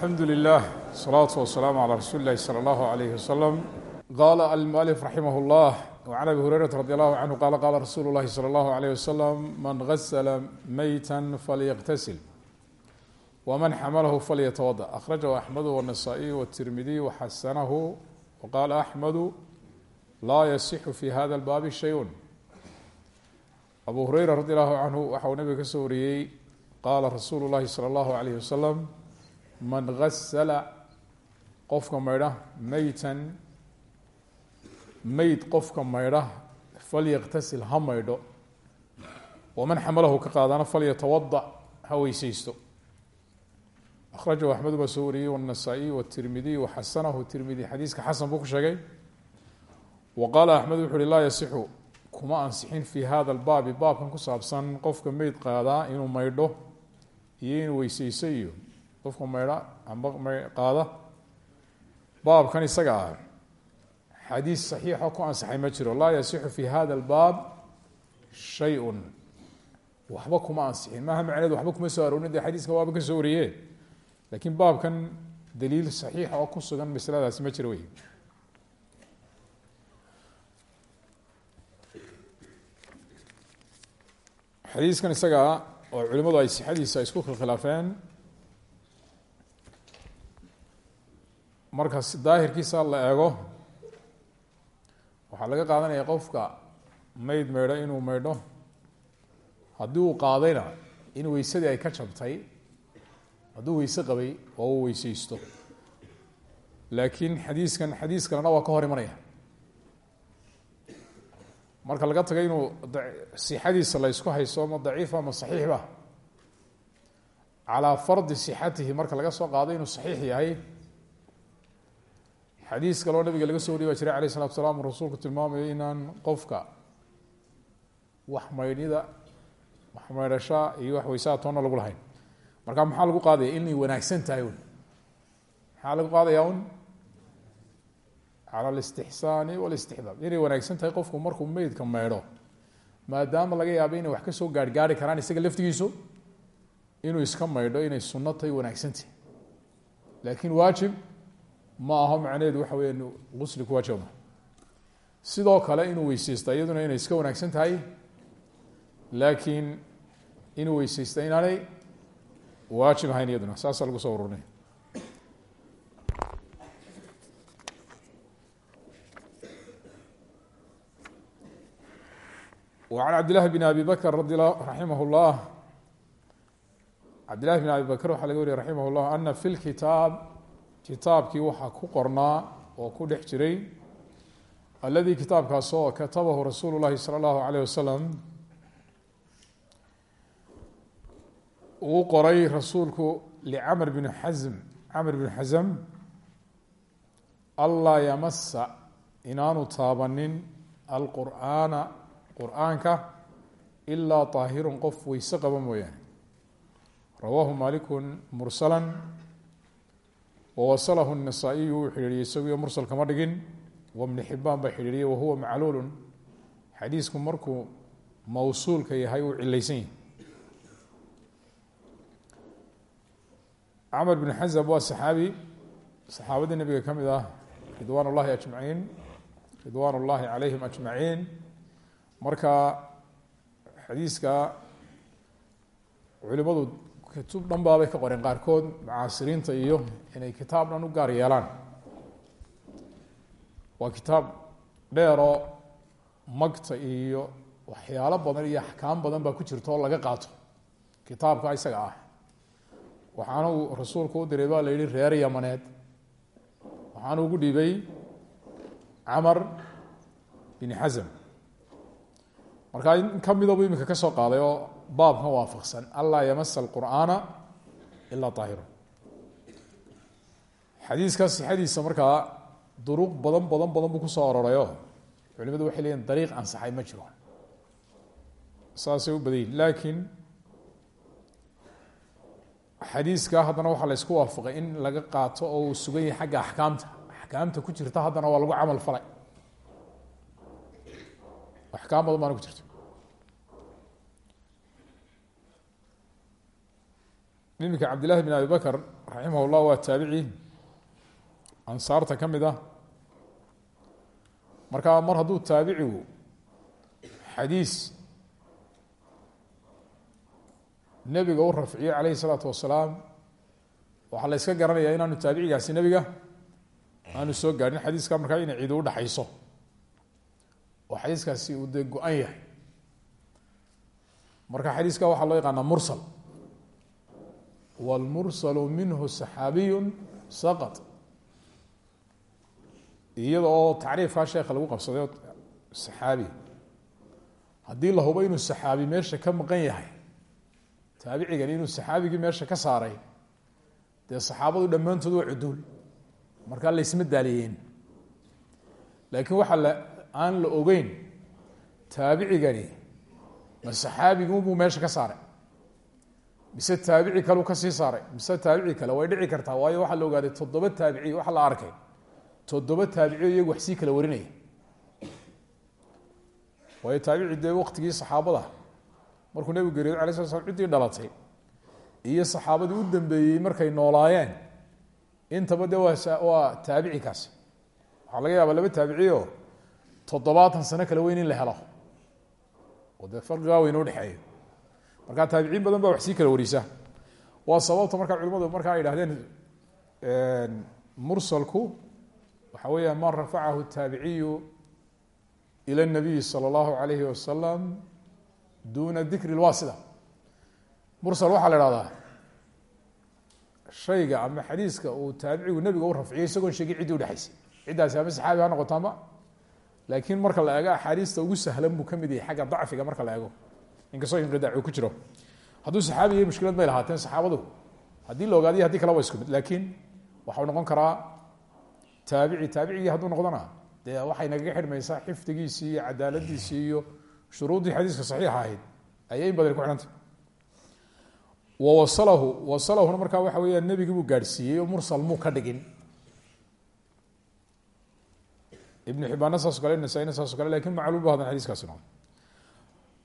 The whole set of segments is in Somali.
alxamdu lilah asalaatu wasalaamu calaa rasuuli illahi sala allahu alayhi wasalam qaala almualif raximah llah wcan abi hurayrata radi allahu canhu qaala qaala rasuulu llahi salى allahu alayh wasalam man gasla meyta falyaqtasil wman xamalahu falyatawada akhrajahu axmedu wanasaa-iy wtirmidiy waxasanahu waqaala axmedu laa yasixu fi hada lbaabi shay-un. Abu hureyra radi allahu canhu waxa uu nabiga ka soo wariyey qaala rasuulu llahi salى allahu alayh wasalam man asla qofka maydha maytan mayd qofka maydha falyaktasil ha maydho. Waman xamalahu ka qaadana falyatawada ha weyseysto akhrajahu axmed baa soo wariyey wanasaa-iy wtirmidiy waxasanahu tirmidi xadiiska xasan buu ku sheegay. Wa qala axmed wuxu uhi laa yasixu kuma ansixin fii hada albaabi. Baabkan ku saabsan qofka meyd qaadaa inuu maydho iyo inuu weyseyso qofka maydha qaada baabkan isaga ah. Xadiis saxiixo ku ansaxay ma jiro. Laa yasixu fi hada lbaab shay-un. Waxba kuma ansixin maaha macneedu waxba kuma soo aroorin dee xadiiska ka soo wariye lakiin baabkan daliil saxiixa oo ku sugan masladaasi ma jiro wey xadiiskan isagaa oo culimadu ay sixadiisa isku khilaafeen marka daahirkiisa la eego waxaa laga qaadanaya qofka meyd maydho inuu maydho. Haddii uu qaadayna in weysadii ay ka jabtay hadduu weyse qabay oo uu weyseysto laakiin xadiiskan xadiis kalena waa ka hor imanaya. Marka laga tago inuu sixadiisa la ysku hayso ma daciifa ma saxiixba calaa fardi sixatihi marka laga soo qaado inuu saxiix yahay xadiis kaloo nabiga laga soo wariy baa jiray alayh isalatu salaam. Rasuulku tilmaamayo inaan qofka wax maydhida wax maydhashaa iyo wax weysaa toonna lagu lahayn. Marka maxaa lagu qaadaya? Inay wanaagsan tahay un. Maxaa lagu qaadaya un? Cala alistixsaani walistixbaab inay wanaagsan tahay qofku markuu meydka maydho maadaama laga yaabo inay wax ka soo gaarhgaari karaan isaga laftigiisu inuu iska ma aho macnaheedu waxa weya gusli ku waajibma sidoo kale inuu weyseysta iyaduna inay iska wanaagsan tahay laakiin inuu weyseysta inaanay waajib ahayn iyaduna saasaa lagu soo ururinay وعن cabd للahi بن abi bakr radi raximah الlah cabd لlahi بn abi bakr waxaa laga wariya raximah الlah ana fi اlkitaab kitaabkii waxaa ku qornaa oo ku dhex jiray aladi kitaabkaas oo katabahu rasuulu الlahi salى الlahu عalيه wasalam uu qoray rasuulku licamr bn xasm camr bn xasm anlaa yamasa inaanu taabanin alqur'aana qur'aanka ilaa طaahirun qof weyse qaba mooyaane rawaahu maliku mursala wawasalahu النasaaئiyu wuu xidhiiriyey isaguyo mursal kama dhigin wbni xibaan baa xidhiiriyey wahuwa macluulu xadiisku markuu mawsuulka yahay uu cilaysan yahay camr bn xasab waa saxaabi saxaabadii nabiga ka mid ah ridwaan اllahi ajmaciin ridwaan اllahi calayhim ajmaciin marka xadiiska culimadu kutub dhan baabay ka qoreen qaarkood mucaasiriinta iyo inay kitaab dhan u gaar yeelaan. Waa kitaab dheeroo magta iyo waxyaalo badan iyo axkaam badan baa ku jirta oo laga qaato. Kitaabka isaga ah. Waxaana uu rasuulku u diray baa la yihi reer yamaneed. Waxaana ugu dhiibay camar bin xasam markaa in ka midabu iminka ka soo qaaday oo baabkan waafaqsan. Anlaa yamasa alqur'aana ilaa طaahirun xadiiska sixadiisa markaa duruq badan badan badan buu ku soo arorayo culimadu waxay leeyihiin dariiq ansaxay ma jiro. Saasay u badayin laakiin xadiiska haddana waxaa la ysku waafaqay in laga qaato oo uu sugan yahay xagga axkaamta. Axkaamta ku jirta haddana waa lagu camal falay. Axkaam badan iminka cabdillahi bin abi bakr raximah llah waa taabici. Ansaarta ka mid ah. Markaa mar hadduu taabicigu xadiis nebiga u rafciyo calayhi salaatu wasalaam waxaa la yska garanayaa inaanu taabicigaasi nebiga aanu soo gaadhin xadiiska markaa inay cidi udhaxayso oo xadiiskaasi uu dee go-an yahay. Marka xadiiska waxaa loo yaqaanaa wاlmursalu minhu saxaabiyu saqط iyada oo tacriifkaa sheeka lagu qabsaday oo saxaabi. haddii la hubo inuu saxaabi meesha ka maqan yahay taabicigan inuu saxaabigii meesha ka saaray dee saxaabadu dhammaantood waa cuduul markaa laysma daaliyeen. laakiin waxaa la aan la ogeyn taabicigani ma saxaabiguubuu meesha ka saaray mise taabici kaleu ka sii saaray mise taabici kale way dhici kartaa waayo waxaa la ogaaday toddoba taabici waxaa la arkay toddoba taabiciyo iyagu wax sii kala warinaya. Waayo taabici dee waktigii saxaabada markuu nebigu geeriyood alay sla slam ciddii dhalatay iyo saxaabadii u dambeeyey markay noolaayeen intaba de waa taabici kaasi. Waxaa laga yaabaa laba taabicioo toddobaatan sano kala weyn in la helo. Oo dee farqigaa weyn udhexeeyo markaa taabiciin badan baa wax sii kala warisa waa sababta markaa culimadu markaa ay idhahdeen mursalku waxa weeya ma rafacahu taabiciyu ilى الnabiyi salى اllahu alayhi wasalam duna dikri اlwasida mursal waxaa la ihahdaa shayga ama xadiiska uu taabicigu nebiga u rafciyo isagoon sheegin ciddii udhexaysay ciddaasi ama saxaabi ha noqoto ama laakiin marka la eego axaadiista ugu sahlan buu kamid yahay xagga dacfiga marka la eego inkastoo inqidac uu ku jiro. Hadduu saxaabi yahay mushkilad may lahaateen saxaabadu haddii la haddii kale waa isku mid. Laakiin waxau noqon karaa taabici taabicigii hadduu noqdona dee waxay nagaga xidhmaysaa xifdigiisii iyo cadaaladiisii iyo shuruuddii xadiiska saxiixa ahayd. Ayay in badan ku xidhantay. Wawasalahu wasalahuna markaa waxa weeya nebigii buu gaadhsiiyey mursal muu ka dhigin. Ibnu xibaanna saaso kale nasaa-ina saaso kale laakiin macluul bu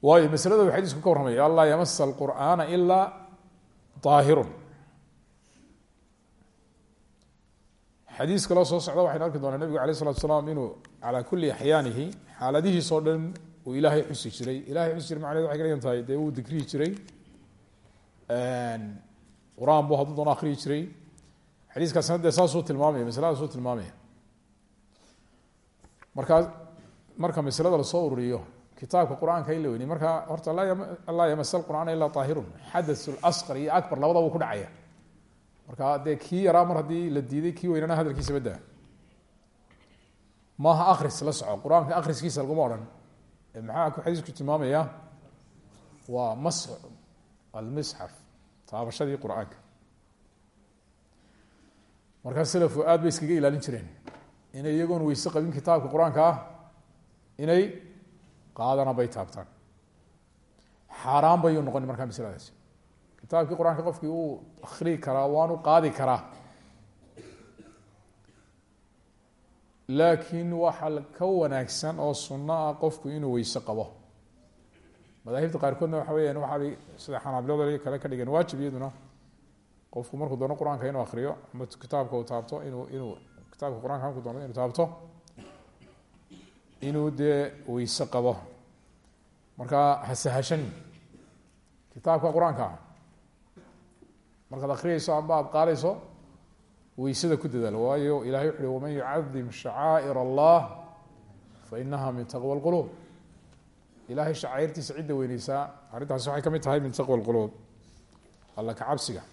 waayo maslada u xadiisku ka warramaya anlaa yamasa alqur'aana ilaa daahirun xadiis kaloo soo socda waxaynu arki doonaa nebigu alayh salatu salaam inuu calaa kulli axyaanihi xaaladihiisoo dhan uu ilaahay xusi jiray. Ilahay xusi jiray macneed waxay ka dhigan tahay dee wuu dikrihi jiray qur'aan buu hadduu doono akriyi jiray. Xadiiskaasna dee saasuu tilmaamaya masladaasuu tilmaamaya. Markaa marka maslada kitaabka qur'aanka in la weyniy marka horta laa yamasa qur'aana ilaa aahirun xadaث اlasqar iyo akbar labadaba ku dhacaya. Marka dee kii yaraa mar haddii la diiday kii weynana hadalkiisa badaa maaha akris la soco. Qur'aanka akriskiisa laguma maxaa ku xadiisku tilmaamaya? Waa mas almisxaf taabashadii qur'aanka. Markaa selafku aad bay iskaga ilaalin jireen. Inay iyagoon weyse qabin kitaabka qur'aanka ah inay qaadana bay taabtaan xaaraan bayuu noqon markaa masladaasi kitaabkii qur'aanka uu akrii karaa waanu qaadi karaa laakiin waxaa ka wanaagsan oo sunno qofku inuu weyse qabo madaahibta qaarkoodna waxa weyaan waxaabay sida xanaabilada kale ka dhigeen waajib iyaduna qofku markuu doono qur'aanka inuu akriyo ama kitaabka uu taabto inuu inuu kitaabka qur'aanka markuu doono inuu taabto inuu dee weyse qabo. Markaa hasahashan kitaabka qur'aanka ah. Markaad akriyayso amba aada qaadayso weysada ku dadaal. Waayo ilahay wuxu uhi waman yucadim shacaa'ir allah fa inaha min taqwa lquluub ilahay shacairtiisa cidda weyneysaa. Arrintaasi waxay ka mid tahay min taqwa lquluub alla ka cabsiga.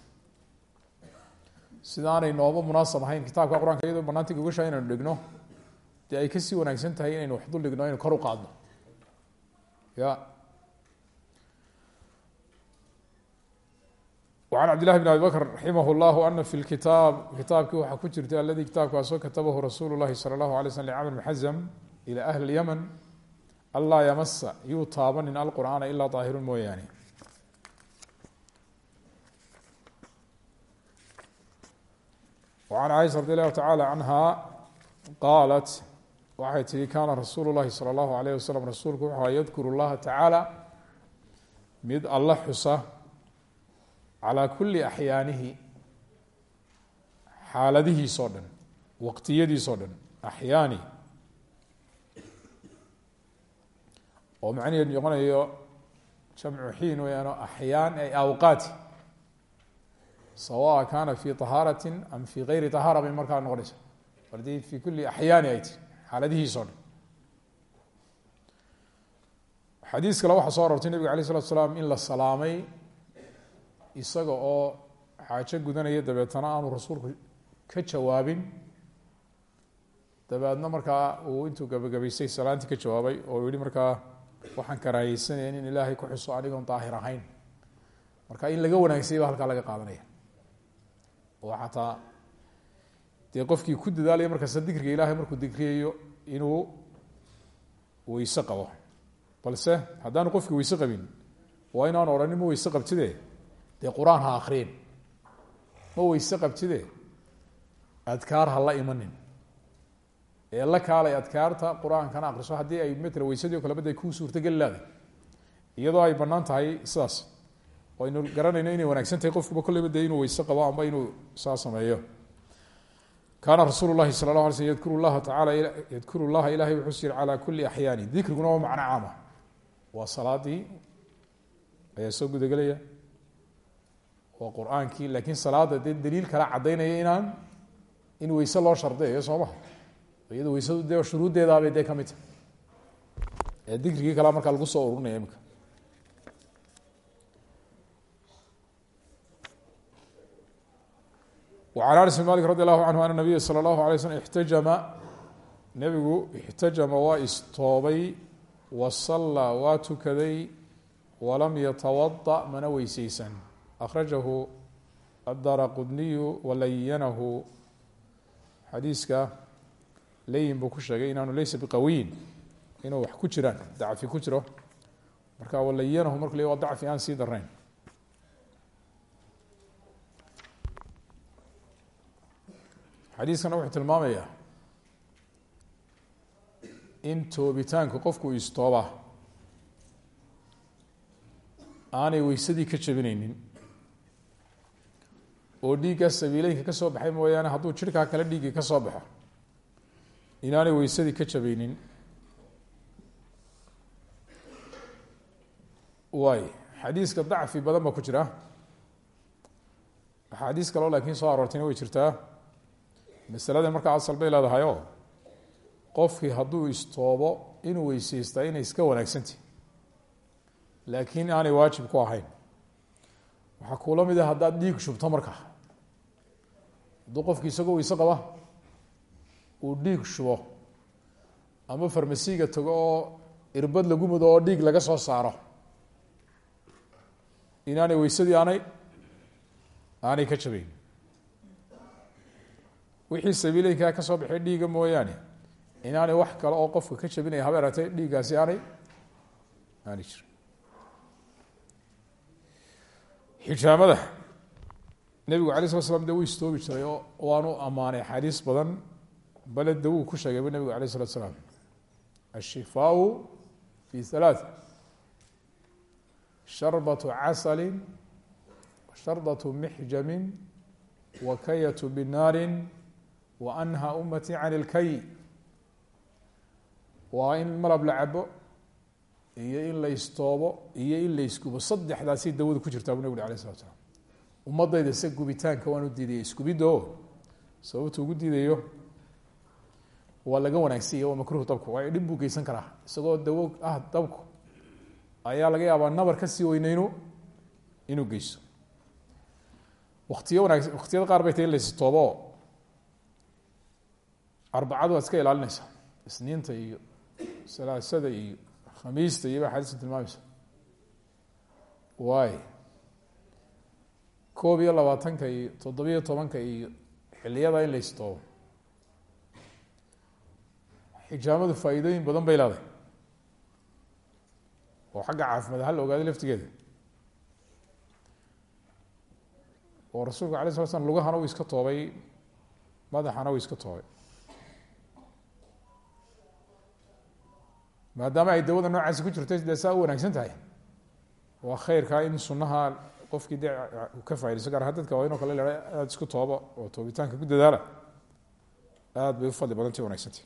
Sidaanay nooba munaasab ahayn kitaabka qur'aanka iyadoo banaanti gogasha inaynu dhigno dee ay kasii wanaagsan tahay inaynu wax dul dhigno aynu kor u qaadno ya وعن cبد لله بن أبي بكر رحimه الlه أن في الkitاab kitaabkii waxaa ku jirtay aladي kitaabkaasoo katabahu rasuul الlahi slى الlaه عليه sلم لcمر بن xزم إlى أهل اليمن anlaa ymasa yuu taabanin alqur'aana ilaa طaahirun mooyaane وعan caiشha رadي الlahu taعalى عanha qaalat waxay tihi kaana rasuul الlahi salى الlahu عalيه waslم rasuulku wuxuu yadkuru الlaha tacaalى mid alla xusa calaa kulli axyaanihi xaaladihiisoo dhan waqtiyadiisoo dhan axyaani oo macnaheedu noqonayo jamcu xiin weyaano axyaan ay awqaati sawa kaana fi طahaarati am fi gayri طahaara bay markaa noqonaysa hadii fi kuli axyaani ay ti xaaladihiisoo dhan xadiis kale waxaa soo arortay nebiga alay slatu slaam in la salaamay isaga oo xaajo gudanaya dabeetana aanu rasuulku ka jawaabin. Dabeedna markaa uu intuu gabagabaystay salaantii ka jawaabay oo yihi markaa waxaan karaahiyeysanaya in ilaahay ku xuso anigoon daahir ahayn. Marka in laga wanaagsayay ba halkaa laga qaadanaya. Oo xataa dee qofkii ku dadaalaya markaasa dikriga ilaahay markuu dikriyayo inuu weyse qabo. Balse haddaanu qofkii weyse qabin waa inaanu odhanin ma weyse qabtide dee qur'aan ha akriin ma weyse qabtide adkaar ha la imanin. Ee la kaalay adkaarta qur'aankana akriso haddii ay matala weysadii o kaleba de kuu suurtogeli laada iyadoo ay bannaan tahay sidaas. Aynu garanayno inay wanaagsan tahay qofkuba kolleyba dee inuu weyse qabo amba inuu saa sameeyo kaana rasuulu lahi sala la ala slm yadkuru llaha taala yadkuru llaha ilahay wuxuu siri calaa kuli axyaani dikriguna waa macno caama. Waa salaadii ayaa soo gudagelaya. Waa qur'aankii laakiin salaada dee daliil kala caddaynaya inaan in weyse loo shardeeyo soo maha iyado weysadu dee shuruuddeedaabay dee ka mid tahay. Ee dikrigii kalea markaa lagu soo ururinaya imika وعن أنس بن mالك رضي الله عنه أن النبya slى الlaه عليه وsلم اxtajama nebigu اxtajama waa istoobay wasallىa waa tukaday walam yatawaضأ mana weyseysan أkhrajahu الdara qudniyu walayanahu xadiiska layin buu ku sheegay inaanu laysa biqawiyin inuu wax ku jiraan dacfi ku jiro marka walayanahu marku le waa dacfi aan sii darnayn xadiiskana wuxuu tilmaamayaa in toobitaanku qofku istooba aanay weysadii ka jabineynin oo dhiiggaa sabiileynka ka soo baxay mooyaane hadduu jirhkaa kale dhiiggii ka soo baxo. Inaanay weysadii ka jabeynin waay xadiiska dacfi badan baa ku jira. Axaadiis kaleo laakiin soo aroortayna way jirtaa masaladan markaa asal bay leedahay oo qofkii hadduu istoobo inuu weyseystaa inay iska wanaagsantahi laakiin aanay waajib ku ahayn. Waxaa kuula mid a haddaad dhiig shubto markaa hadduu qofki isagoo weyse qaba uu dhiig shubo ama farmasiga tago oo irbad lagu mudo oo dhiig laga soo saaro. Inaanay weysadii aanay aanay ka jabayn wixii sabiileynkaa ka soo baxay dhiiga mooyaane. Inaanay wax kale oo qofka ka jabinaya haba aratay dhiiggaasi aanay aanay jirin. Xijaamada nebigu alay slat slam de wuu istoobi jiray oo waanu ammaanay axaadiis badan. Bale de ku sheegayba nebigu alayh isalatu slaam ashifaau fi halaaث sharbatu casali shardatu mixjami wakayatu binaari wanha umatii can ilkay waa in malab la cabo iyo in la istoobo iyo in la isgubo. Saddexdaasay dawada ku jirtaa bu nabig alay slat slam ummadayda se gubitaanka waan u diidaya isgubiddo sababtu ugu diidayo waa laga wanaagsanya waa makruh dabku waayo dhib buu geysan karaa. Isagoo dawo ah dabku ayaa laga yaabaa nabar ka sii weyneynu inuu geyso waktiyo wanaagsan waktiyada qaar bay tahay in arbacadu waad iska ilaalinaysaa. Isniinta iyo salaasada iyo khamiista iyo ba xadiiska tilmaamaysa waay koob iyo labaatanka iyo toddobiyo tobanka iyo xiliyada in la istoobo. Xijaamadu faa'iidooyin badan bay leedahay. Oo xagga caafimaad hal la ogaaday laftigeeda oo rasuulku alay sala slam lugahana uu iska toobay madaxana uu iska toobay maadaama ay dawada noocaasi ku jirto dee saa u wanaagsan tahay waa khayrkaa in sunaha qofkii dee ka faidayso gaar ahaan dadka waaynoo kale leha aad isku tooba oo toobitaanka ku dadaala aad bay u fadli badanta wanagsanta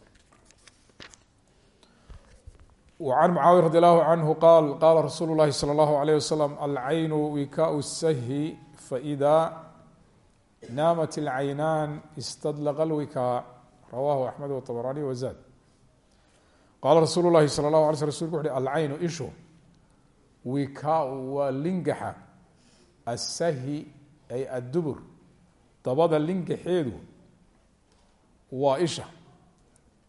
an mucaawiya radi allahu canhu qaal qaala rasuulu llahi sala allahu alayh wasalam alcaynu wikaau sahi faidaa naamat alcaynaan istadlaqa alwikaa rawahu axmed waطabraani wazad qala rasuul lahi sal lah ala sl rsulku wuxu uhi alcaynu ishu wikaau waa lingaxa asahi ay addubur dabada lingaxeedu waa isha.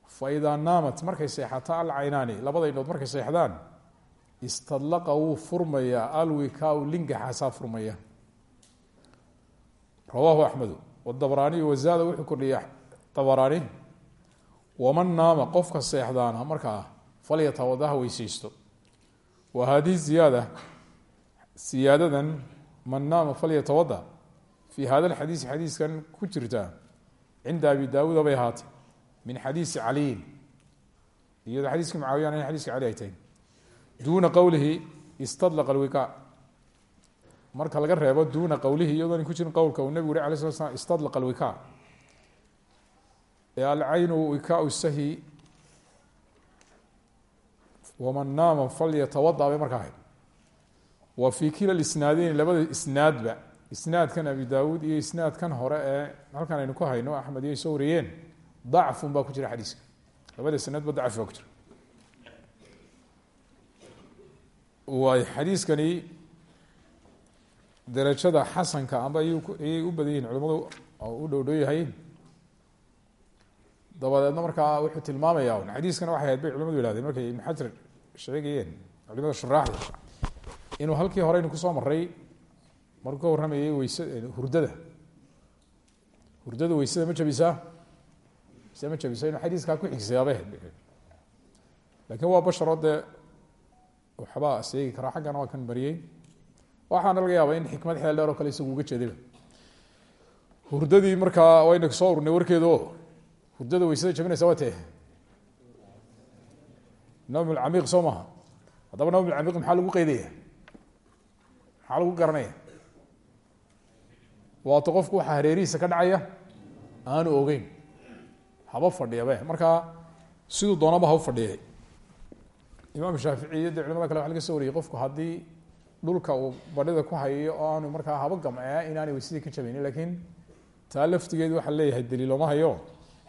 Fa faidaa naamat markay seexata alcaynaani labada inood markay seexdaan istadlaqa wuu furmayaa alwikaau lingaxaasaa furmaya. Rawaahu axmedu wadabraaniy wazaada wuxuu kordhiyey dabraani waman naama qofka seexdaana markaa falyatawadaha weyseysto wa haadihi ziyaada siyaadadan man naama falyatawada fii hada lxadiisi xadiiskan ku jirta cinda abi daawuuda bay ahaatay min xadiisi caliyin iyadoo xadiiskii mucaawiyan in xadiiska cali ay tahay. Duuna qowlihi istadlaqa alwika marka laga reebo duuna qowlihi iyadoon ku jirin qowlka uu nebigu uri alay slat slam istadlaqa alwika ee alcaynu wikaau sahi waman naama falyatawada bay markaa ahayd. Wa fii kila isnaadeyni labada isnaadba isnaadkan abi daawuud iyo isnaadkan hore ee halkan aynu ku hayno axmed iyo soo wariyeen dacfun baa ku jira xadiiska. Labada sanadba dacfi baa ku jira. Waay xadiiskani darajada xasanka amba ayay u badan yihiin culimadu oo u dabadeedna markaa wuxuu tilmaamayaa un. Xadiiskana waxay ahayd bay culimadu yihahdeen markay ibn xajar sheegayeen culimada shuraaxda inuu halkii hore aynu ku soo maray markuu warramayay weyse hurdada. Hurdada weysada ma jabisaa ma jabisa? Inu xadiiskaa ku xigsayaaba laakiin waa basharoo dee waxbaa seegi karaa xaggana waa kan mariyey waxaana laga yaaba in xikmad xeel dheer oo kale isagu uga jeedayba. Hurdadii markaa wayna soo ururnay warkeeda o hurdada weysada jabinaysa waa tee nawm lcamiiq soo maha. Haddaba nawm lcamiiq maxaa lagu qeydaya maxaa lagu garanaya? Waato qofku waxaa hareerihiisa ka dhacaya aanu ogeyn. Haba fadhiyabe markaa siduu doonaba ha fadhiyay. Imaam shaafici iyo dee kale waa laga soo wariyey qofku haddii dhulka uu badhida ku hayayo oo aanu markaa haba gamcea inaanay weysadii ka jabeynin lakiin taa laftigeedu leeyahay daliiloma hayo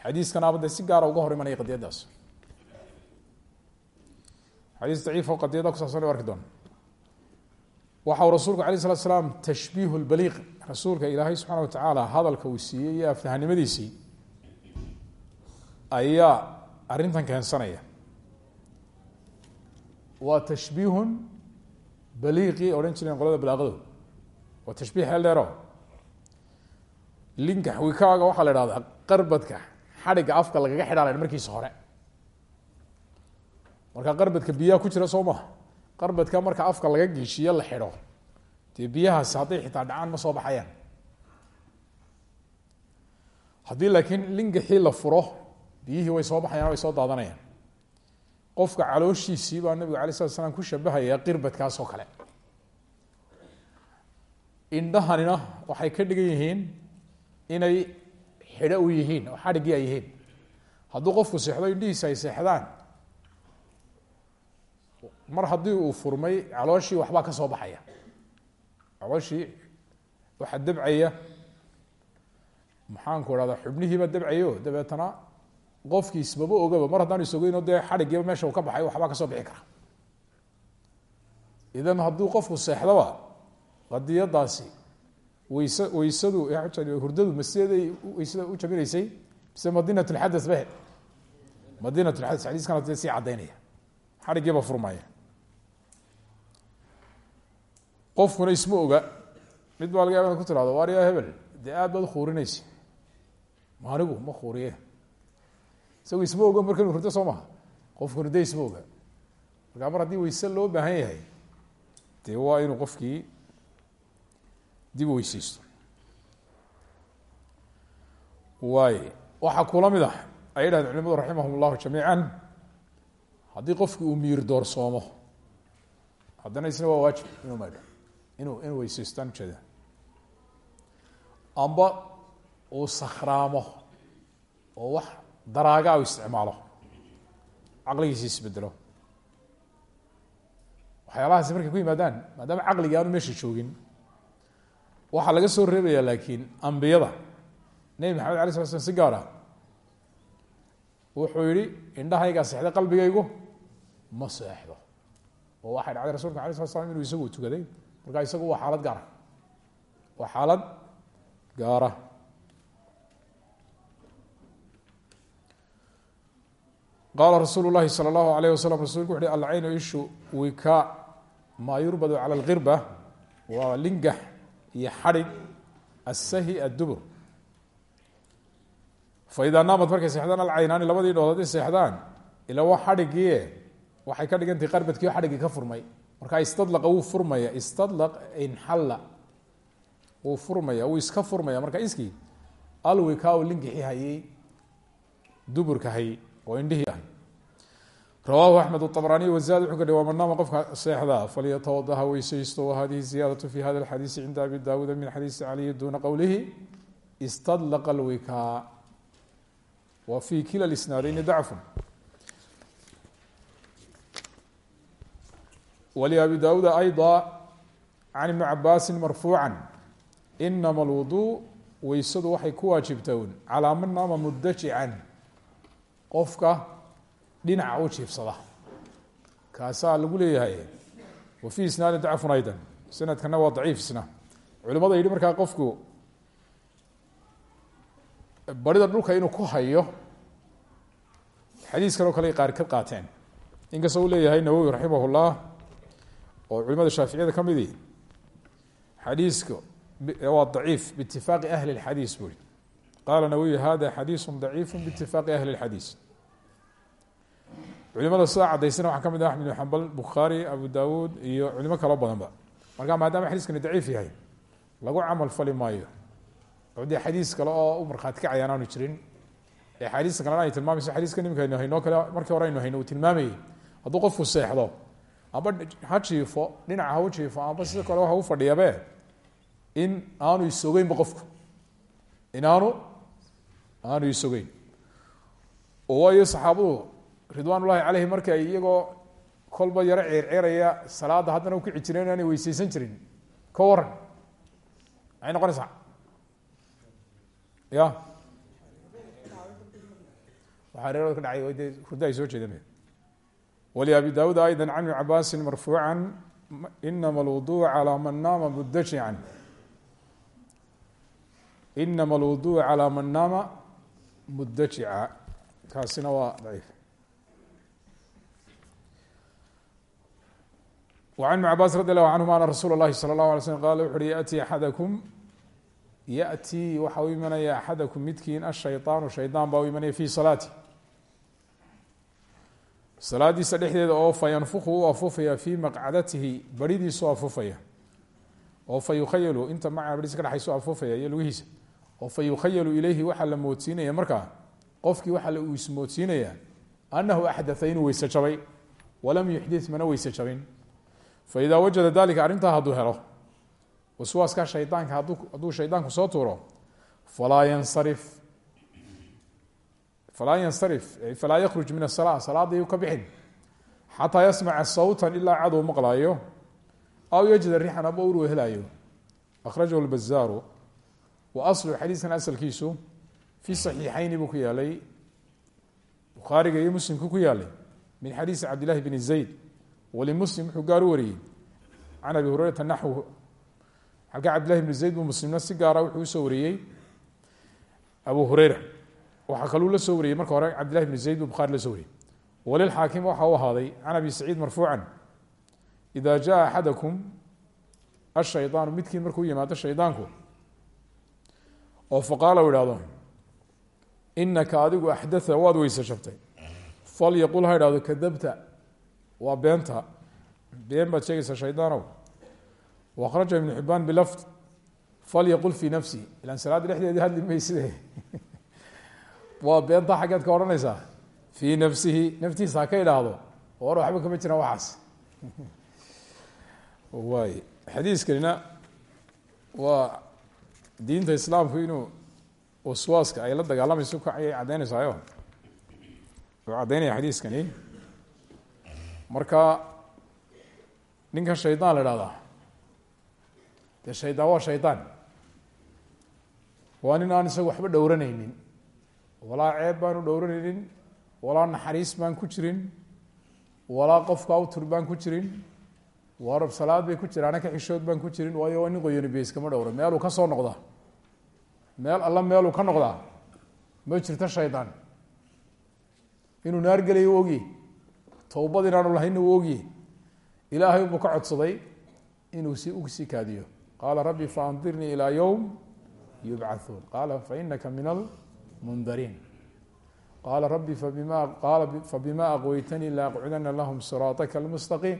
xadiiskan aba dee si gaara uga hor imanaya qadiyadaas. Xadiis daciif oo qadiyada kusaabsan arki doona waxa uu rasuulku alay slat slaam tashbiih lbaliiq rasuulka ilaahay subxaana watacaala hadalka uu siiyey iyo aftahanimadiisii ayaa arrintan keensanaya. Waa tashbiihun baliiqii odhan jireen qolada balaaqado waa tashbiih xeel dheero linka wikaaga waxaa la ihahdaa qarbadka xadhigga afka lagaga xidhaa markiisa hore. Marka qarbadka biyaha ku jira soo maha qarbadka marka afka laga geeshiyo la xidho. Dee biyahaasi hadday xitaa dhacaan ma soo baxayaan. Haddii laakiin lingaxii la furo biyihii way soo baxayaan way soo daadanayaan. Qofka calooshiisii baa nabigu alay slat slam ku shabahayaa qirbadkaas oo kale. Indhahanina waxay ka dhigan yihiin inay xidho u yihiin oo xadhiggii ay yihiin. Hadduu qofku seexdo indhihiisa ay seexdaan. Mar haddii uu furmay calooshii waxbaa ka soo baxaya. Calooshii waxaa dabcaya maxaanku idhahdaa xubnihiiba dabcayo dabeetana qofkii ismaba ogaba mar haddaan isogeynoo dee xadhiggiiba meesha uu ka baxay waxbaa ka soo bixi kara. Idan hadduu qofku seexdaba qadiyadaasi weyse weysadu hurdadu masiyaday weysada u jabinaysay mise madinat lxadas bahe madinat lxadas xadiiskana dee sii caddaynaya. Xadhiggiiba furmaya. Qofkuna isma oga mid baa laga yaba inad ku tirahdo waar yaa hebel? Dee aad baad ukhuurinaysa ma anigu ma khuuriye isagu isma oga markanu hurdo soo maha qofkuna de isma oga. Markaa mar haddii weyse dib u weyseysto waay waxaa kula mid ah ay yidhahdeen culimadu raximahum llahu jamiican haddii qofki uu miir doorsoomo haddana isna waa waajib inuu maydho inuu inuu weysaystaan ujeeda amba uu sakhraamo oo wax daraaga u isticmaalo caqligiisi isbedelo waxyaalahaasi markay ku yimaadaan maadaama caqligi aanu meesha joogin waxaa laga soo reebaya laakiin ambiyada. Nebi maxamed ala sala slam si ah wuxuu yihi indhahaygaa seexda qalbigaygu ma seexdo. Oo waxay dhacday rasulka ala sala slam inuu isagu tukaday. Markaa isagu waa xaalad gaara ah. waa xaalad gaara ah. qaala rasuulu lahi sala allahu alayh wasalam rasulku wuxu uhi alcaynu ishu wika maa yurbadu cala alkirba waa lingax iyo xadhig asahi addubur. Faidaa naamat markay seexdaan alcaynaani labadii dhood hadday seexdaan ila waa xadhigie waxay ka dhigantay qarbadkii xadhiggii ka furmay. Marka istadlaqa wuu furmaya. Istadlaq inxalla. Wuu furmaya wuu iska furmaya. Marka iskii alwika u linkixii hayey duburka hayey oo indhihii ahay rawaahu axmed abraaniy wazaad wuxuu ka dhi waman naama qofka seexdaa falyatawadaha weysaysto wahadihi ziyadatu fi hada alxadiisi cinda abi daawuuda min xadiisi caliyi duna qowlihi istadlaqa alwikaa. Wa fi kila isnaadeyni dacfun. Wlabi daawuuda ayضa can ibni cabaasi marfuuca inama alwudu weysadu waxay ku waajibtown calaa man naama mudajican qofka dhinaca u jiibsada kaasaa lagu leeyahay wa fii isnaadin dacfun aydan. Sanadkana waa daciif isna. Culimada yidhi markaa qofku barida dhulka inuu ku hayo xadiiskan oo kale qaar ka qaateen. Inkastoo uu leeyahay nawowi raximah oo culimada shaaficiyada ka midii xadiiska waa daciif biitifaaqi ahli اlxadiis buu yihi qaala nawowi hada xadiisu daciifu biitifaaqi ahli اlxadiis culimada sidaa cadaysana waxaa ka mid ah axmed bn bukhaari abu dawuud iyo culimo kaloo badanba marka maadaama xadiiskani daciif yahay lagu camal fali maayo oo dee kale oo u markhaati kacayaan aanu jirin axaadiista kalena ay tilmaamayso xadiiska nimika aynu hayno kale markii hore aynu hayno uu tilmaamayay hadduu qofku seexdo amba ha jiifo dhinaca ha u jiifo amba sida kale ha u fadhiyabe in aanu isogeynba qofku. In aanu aanu isogeyn oo waayo saxaabadu ridwaan ullahi caleyhi marka iyagoo kolba yaro ceerceeraya salaada haddana u kici jireen inaanay weyseysan jirin. Ka waran maxay noqonaysaa? Ya. Waxaa ka dhacay de hurda ay soo jeedeen waliabi daawuud ayda can ibni cabaasi marfuucan inama alwuduuc calaa man naama muddajican inama alwuduuc calaa man naama muddajica kaasina waa daciif. وعن بن عباس رضي الله عنهma أن رsuل الlahi صلى الله علي sلم qال وxu uhi yأتي أحadكم yأتي waxa u imanaya أxadكم midkiin الشhayطاaن شhaydaan baa u imanaya في صلاaتي salaadiisa dhexdeeda oo fa yanfuku u afufaya fii maqcadatihi baridiisu afufaya oo fa yukhayalu inta maca baridiisa ka dhexaysu afufaya iyo lugihiisa oo fa yukhayalu ilayhi waxaa la moodsiinaya markaa qofkii waxaa la uu ismoodsiinaya anahu axdaa inuu weyse jabay walam yuxdit mana weyse jabin fa idaa wajada dalika arrintaa hadduu helo waswaaskaa shaydaanka hadduu shaydaanku soo tuuro falaa yansarif falaa yansarif falaa yakruj min asala salaada yuu ka bixin. Xataa yasmaca sawtan ilaa cadow maqlaayo aw yajida rixan aba uru helaayo akhrajahu lbazaaru wa aslu xadiiskan asalkiisu fi saxiixayni buu ku yaalay bukhaariga iyo muslimku ku yaalay min xadiisi cabdillahi bni zayd walimuslim wuxuu gaar u wariyey. Can abi hureyrata naxwu halkaa cabdillahi bni zayd buu muslimna si gaara wuxuu u soo wariyey abu hureyra waxaa kaluu la soo wariyey marka hore cabdillahi bni zayd buu bukhari la soo wariyey. Walilxaakim waxa u ahaaday can abi saciid marfuucan ida jaa axadakum ashaydaanu midkiin markuu yimaado shaydaanku oo faqaala u ihahdo inaka adigu axdaa waad weyse shabtay. Falyaqul ha idhahdo kadabta waa beenta. Been baad sheegaysaa shaydaanow. Wakhraja ibnu xibaan bilafd. Falyaqul fii nafsi. Ilaan salaadda dhexdeedii hadli mayside waa beenta xaggeed ka odhanaysaa fii nafsihi. Naftiisa ha ka idhaahdo war waxba kama jiraan waxaas. Waay. Xadiiskanina waa diinta islaamku inuu waswaaska ay la dagaalamayso kayay caddeynaysayo uu caddeynaya xadiiskani marka ninkan shaydaan la ihahdaa dee shaydaan waa shaydaan waa nin aan isaga waxba dhowranaynin. Walaa ceeb baanu dhowranaynin. Walaa naxariis baan ku jirin. Walaa qofka awtur baan ku jirin. Warab salaad bay ku jiraana ka xishood baan ku jirin. Waayo waa nin qoyoni beys kama dhowra meeluu ka soo noqda meel alla meeluu ka noqdaa? Ma jirto shaydaan inuu naar gelayo u ogye towbad inaanu lahayna uu ogye ilaahay unbuu ka codsaday inuu si u sii kaadiyo. Qaala rabbi faandirnii ilaa yowm yubcathuun. Qaala fainaka min almundariin qaala rabbi qaala fabima aqweytanii laaqcudana lahum siraataka almustaqiim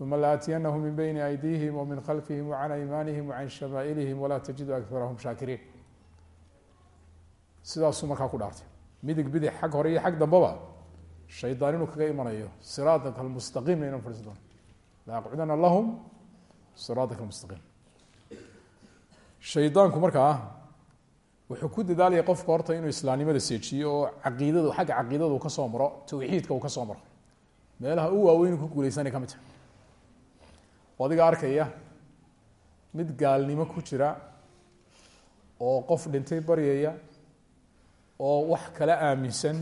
uma laatiyanahum min bayni aydiihim wamin khalfihim wacan aymaanihim wacan shamaa'ilihim walaa tajidu akarahum shaakiriin. Sidaasuu markaa ku dhaartay. Midig bidix xag hore iyo xag dambaba shaydaan inuu kaga imanayo siraataka almustaqiimna inaan fadhiisi doono laaqcudana lahum siraataka almustaqiim. Shaydaanku markaa wuxuu ku dadaalaya qofka horta inuu islaamnimada seejiyo oo caqiidadu xagga caqiidada uu ka soo maro tawxiidka uu ka soo maro. Meelaha u waaweyn ku guuleysanay ka mid tahay. Oo adiga arkaya mid gaalnimo ku jira oo qof dhintay baryaya oo wax kala aaminsan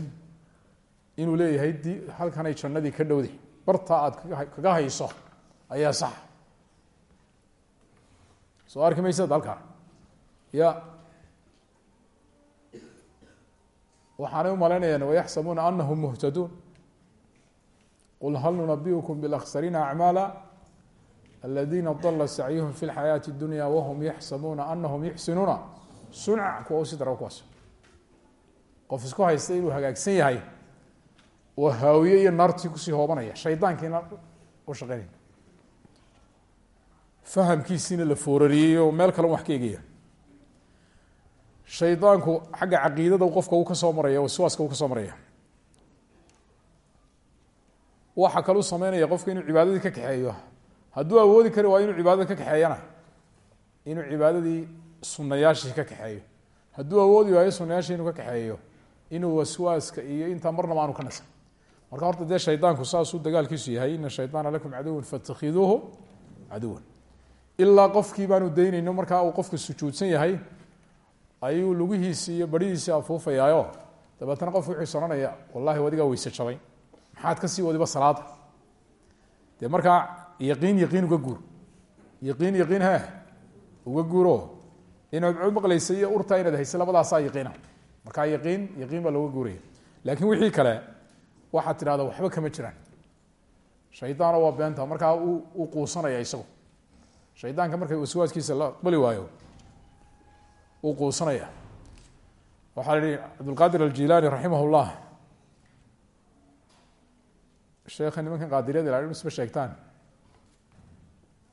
inuu leeyahay halkanay jannadii ka dhowday bartaa aad kaga hayso ayaa sax. Soo arki maysad halkaa ya. Waxaanay u malaynayaan wayaxsabuuna anahum muhtaduun qul hal nunabiukum bilaksariina acmaala aladiina dala sacyuhum fi lxayaati اdunya wahum yaxsabuuna anahum yuxsinuuna sunca kuwa usi dara kuwaas. Qof inuu hagaagsan yahay oo haawiye iyo naartii ku sii hoobanaya. Shaydaankiina u shaqeynaya fahamkiisiina la foorariyey oo meel kale wax ka egaya shaydaanku xagga caqiidada qofka uu ka soo maraya waswaaska uu ka soo maraya. Waxa kale u sameynaya qofka inuu cibaadadii ka kaxeeyo. Hadduu awoodi kari waa inuu cibaadada ka kaxeeyana inuu cibaadadii sunayaashii ka kaxeeyo. Hadduu awoodi waayo sunayaashii inuu ka kaxeeyo inuu waswaaska iyo intaa marnaba aanu ka nasan marka horta dee shaydaanku saasuu dagaalkiisu yahay ina shayطaana lakum caduwan faاtakhiduuhu caduwan ilaa qofkii baanu daynayno markaa uu qofku sujuudsan yahay ayuu lugihiisi iyo barihiisii afuufayaayo. Dabeetna qofku wuxuu soranaya wallahi adigaa weyse jabay. Maxaad ka sii wadiba salaada? Dee markaa yaqiin yaqiin uga guur. Yaqiin yaqiin he uga guuro. Inaad cod maqlaysa iyo inaad haysa labadaasaa yaqiina. Markaa yaqiin yaqiin baa looga guuraya. Laakiin wixii kale waxaad tidhahda waxba kama jiraan. Shaydaana waa beenta markaa uu quusanaya isagu. Shaydaanka markay waswaaskiisa la aqbali waayo uu quusanaya. Waxaa la yihi cabdulqaadir aljilaani raximah sheekha nimankan qaadiriyada ila isba sheegtaan.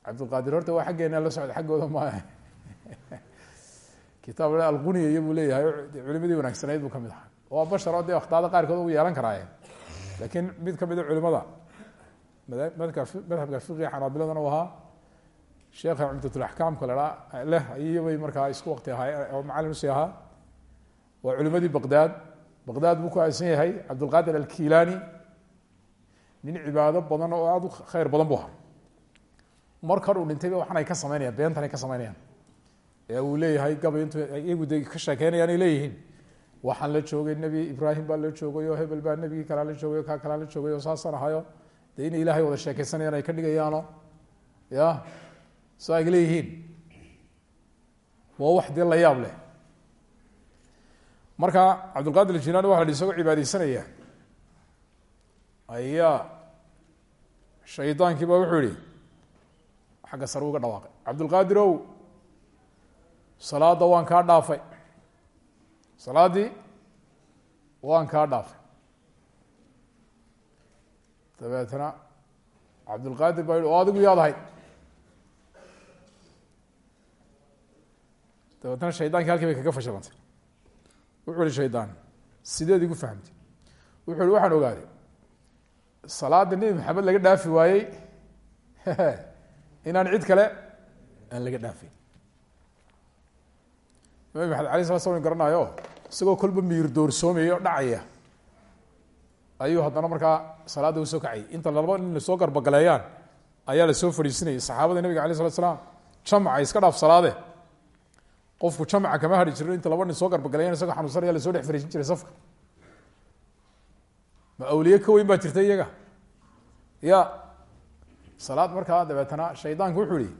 Cabdulqaadir horta waa xaggeena la socda xaggooda maaha kitaab alguniya iyo buu leeyahay culimadii wanaagsanayd buu ka mid ahaa. Waa bashar oo dee akhtaada qaarkood u yeelan karaaye laakiin mid ka mida culimada madhabka fiqiga xanaabiladana u ahaa sheekha cumdatulaxkaamka la leh iyobay markaa isku waqti ahaay oo macalin u sii ahaa. Waa culimadii baqdaad baqdaad buu ku haysan yahay cabdulqaadir alkilaani nin cibaado badan oo aada u khayr badan bu ahaa. Markan uu dhintayba waxan ay ka sameynayaan beentan ay ka sameynayaan. Ee uu leeyahay gabay intu iyagu de ka sheekeynayaan ay leeyihiin waxaan la joogay nebi ibraahim baa la joogay oo hebel baa nebigii kalaa la joogay kaa kalaa la joogay oo saasaan ahayo dee inay ilaahay wada sheekeysanayaan ay ka dhigayaano. Ya? So ay leeyihiin. Waa wax dee la yaab leh. Marka cabdulqaadir ajilaani waxa la isagoo cibaadeysanaya ayaa shaydaankii baa wuxuu yihi xagga sare uga dhawaaqay. Cabdulqaadir ow salaada waan kaa dhaafay salaaddii waan kaa dhaafay. Dabeetna cabdulqaadir baa yihi oo adigu yaad ahayd dabeetna shaydaankii halkii bay kaga fashilantay wuxuu ihi shaydaan sideed igu fahamtay wuxuu ihi waxaan ogaaday salaada nebi maxamed laga dhaafi waayey inaan cid kale aan laga dhaafin nabi maxamed alay sala slam garanaayo isagoo kolba miyir doorsoomaya dhacaya. Ayuu haddana markaa salaadda u soo kacayay inta laba nin la soo garbagaleeyaan ayaa la soo fadhiisinayay. Saxaabada nabiga alay slat slaam jamaca iska dhaaf salaade. Qofku jamaca kama hadhi jiro inta laba nin soo garbagaleeyaan isagoo xanuunsanaya la soo dhex fadhiisin jiray safka. Ma awliye ka weyn baa jirta iyaga? Ya salaad markaa dabeetana shaydaanku wuxuu ihi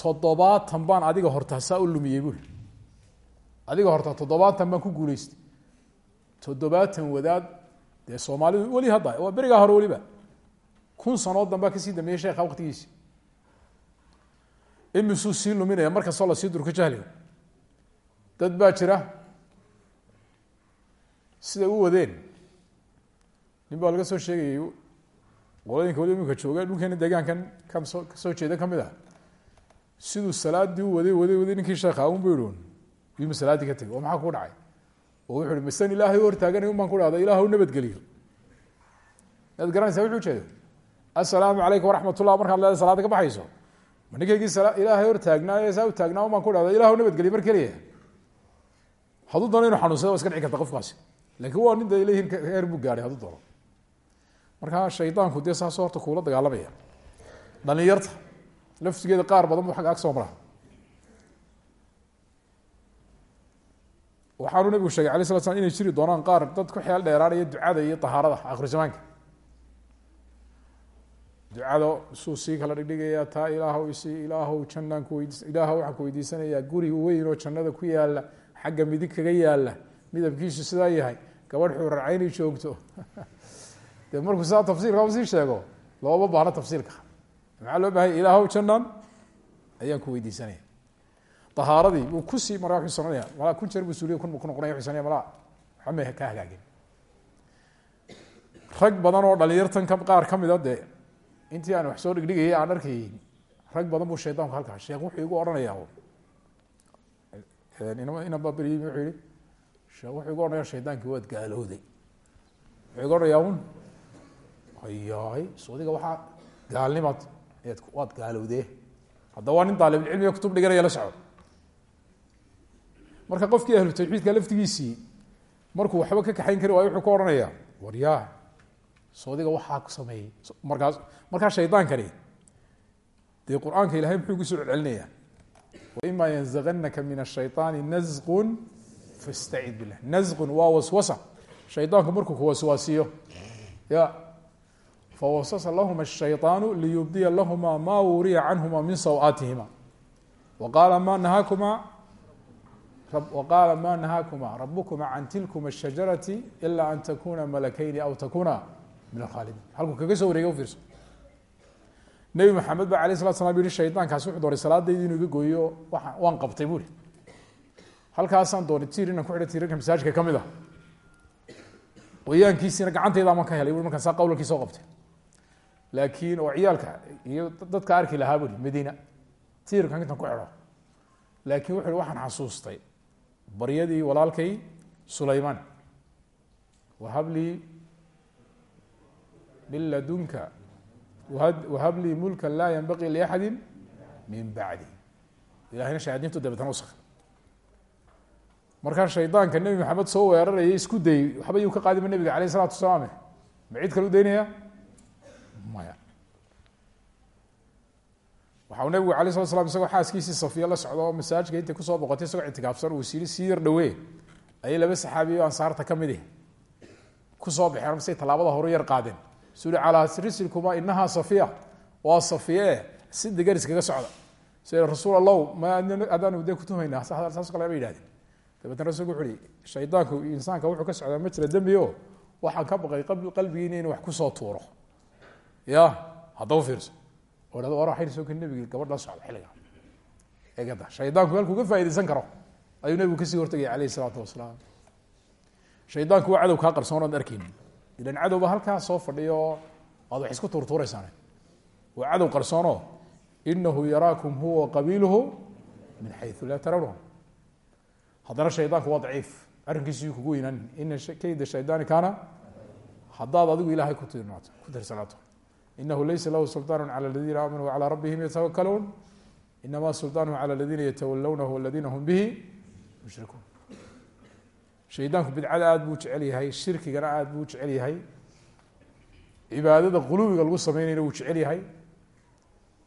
toddobaatan baan adiga hortaa saa u lumiyey bui adiga horta toddobaatan baan ku guuleystay. Toddobaatan wadaad dee soomaalidu weli hadda waa berigaa hore weliba. Kun sanood dambaa ka sii dambeeyey sheekha waqtigiisi. Imisuu sii luminaya mar kastoo la sii durko jahliga. Dad baa jira siday u wadeen. Nin baa laga soo sheegayay qolooyinka weli iminka jooga dhulkeena deegaankan ka soo jeeda ka mid ah. Siduu salaadii u waday waday ninkii sheekha un bu yuma salaadii ka tegay oo maxaa ku dhacay? Oo wuxu uhi masan ilaahay hortaaganay un baan ku dhahda ilaah u nabadgeliyo maad garanaysaa wuxuu ujeeda assalaamu calaykum waraxmat ullah markaad leedahay salaada ka baxayso ma ninkaygii ilaahay hor taagnaayo saa u taagnaa un baan ku dhahda ilah nabadgeliyo mar keliya. Hadduu doono inu xanuunsada waa iska dhici karta qofkaasi. Laakiin waa nin da heer buu gaadhay hadduu doono. Markaa shaydaanku dee saasoo horta kuula dagaalamaya. Dhalinyarta laftigeeda qaar badan buu agga ag waxaanu nabigu sheegay alay slat slam inay jiri doonaan qaar dad ku xeel dheeraanaya ducada iyo tahaarada akri zamaanka. Ducada suu sii kala dhigdhigaya taa ilaahw isi ilaahw jannaan kuweydiis ilaah waxaan ku weydiisanayaa guri weyn oo jannada ku yaalla xagga midig kaga yaalla midabkiisu sidaa yahay gabadh xuurarcaynay joogto. De markuu sidaa tafsiirka sii sheego looma baahno tafsiilka maxaa loo bahanya ilaahw jannaan ayaan ku weydiisanaya ahaaradii uu ku sii mara wuuu sananaya malaa kun jeer buu suuliya kun ku noqonaya wuxuu sanaya malaa waxba ka hagaagin rag badan oo dhalinyartan ka qaar ka mida dee intii aan wax soo dhigdhigayay aan arkayey rag badan buu shaydaanku halkaa sheekh wuxuu igu odhanayaa ina baberi wuxuu yihi sheekh wuxuu igu odhanaya shaydaankii waad gaalowday wuxuu igu un hayaay suudiga waxaa gaalnimaad waad gaalowdee hadda waa nin daalibulcilmiga kutub dhiganaya la socdo marka qofkii ahlu tawxiidka laftigiisii markuu waxba ka kaxayn kari waayo wuxuu ka odhanaya war soodiga waxaa ku sameeyey. Markaas markaa shaydaankani dee qur'aanka ilahay muxuu ku soo celcelinayaa? Waimaa yanzaganaka min ashayaani nazqun fastacid billah. Nazqun waa waswasa. Shaydaanku markuu kuwaswaasiyo ya fawaswasa lahuma ashayaanu liyubdiya lahuma ma wuriya canhuma min sawaatihima. Wa qaala nahaakumaa? Wqaala ma nahaakuma rabukuma can tilkuma الshajarati ila an takuna malakayni aw takuna min alkhaalidiin halkuu kaga soo wareega ufiirso nebi maxamed ba alayh salatu slam yihi shaydaankaasi wuxuu doonay salaadaydi inuu iga gooyo waa waan qabtay buuri halkaasaan doonay tiir inaan ku xidha tiirarka masaajidka ka mid a qoyaankiisiina gacantayda amaan ka helay bui markaan saa qawlankii soo qabtay laakiin oo ciyaalka iyo dadka arki lahaa buuri madiina tiirkan intan ku xidho laakiin baryadii walaalkay sulaymaan. Wahablii min ladunka. Wahab lii mulka laa yanbaqii liaxadi min bacdi ilahayna shayaadiintu dabeetana usak markaa shaydaanka nebi maxamed soo weerarayay isku dayey waxba yuu ka qaadima nebiga alayh isalatu wasalaame ma kale u daynaya maya waxau nebigu alay slat slam isagoo xaaskiisii safiya la socdo oo masaajidka intay ku soo boqotay isagoo ictikaafsan uu sii sii dhawee ayay laba saxaabiyo ansaarta ka midi ku soo baxeen masay tallaabada horu yar qaadeen. Suri calaa risilkuma inahaa safiya waa safiye si degan iskaga socda. Si rasuul allahu ma adaanu de kutumaynaa saas kale ba yihahdeen dabeetna rasulku wuxu shaydaanku insaanka wuxuu ka socdaa ma jira dembi o ka baqay qalbigiina inu wax ku soo tuuro. Ya haddaba fiirso oo dhado war waxayna soo keni nebigi gabadh la socda xilliga egada shaydaanku halkuu ka faa'idaysan karo. Ayuu nebigu ka sii hortagaya alayh isalaatu wasalaam. Shaydaanku waa cadow kaa qarsoon arkeynin ilan cadowba halkaa soo fadhiyo aad wax isku tuurtuureysaan waa cadow qarsoono inahu yaraakum huwa qabiiluhu min xayu laa tarawnahu haddana shaydaanku waa daciif arrinkiisii kugu weynaan. Ina kayda shaydaani kaana haddaad adigu ilaahay ku tirnaato ku tirsanaato inahu laysa lahu sulطaan calى aladiina aamanuu calى rabbihim yatawakaluun inamaa sulطaanhu calى اladiina yatawalawnahu waladiina hum bihi mushrikuun shaydaanku bidcada aada buu jecel yahay shirkigana aada buu jecel yahay cibaadada qulubiga lagu sameynayna wuu jecel yahay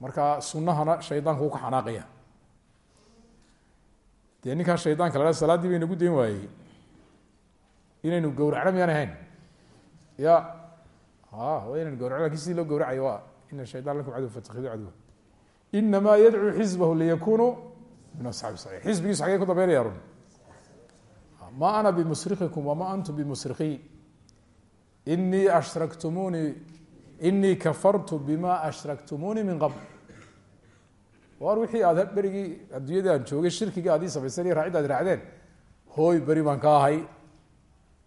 marka sunahana shaydaanku wuu ka xanaaqaya dee ninkaa shaydaanka la salaaddii bay nagu dayn waayey inaynu gowracno miyaan ahayn ya a waa inaynu gawracno laakiin sidii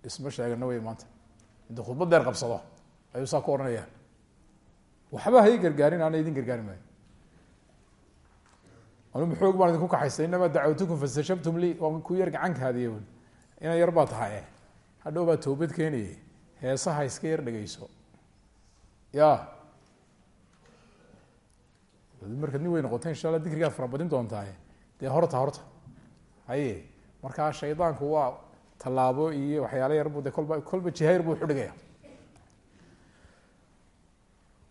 isma sheegana wey maanta. Inta khudbad deer qabsado ayuu saa ku odhanaya waxba ha ii gargaarin ana idin gargaari maayo. Anuma xoog baan idinku kaxaystay inamaa dacwatukum fastajabtum lii. Waa ku yar gacankaadiy ina yar baa tahay hadhow baa toobad keenaye heesaha iska yar dhegeyso ya markaad nin wey noqota insha alla dikrigaad farabadin doontaa dee horta horta. Haye markaa shaydaanku waa tallaabo iyo waxyaala yar bu de kolba kolba jihayr buu xudhigaya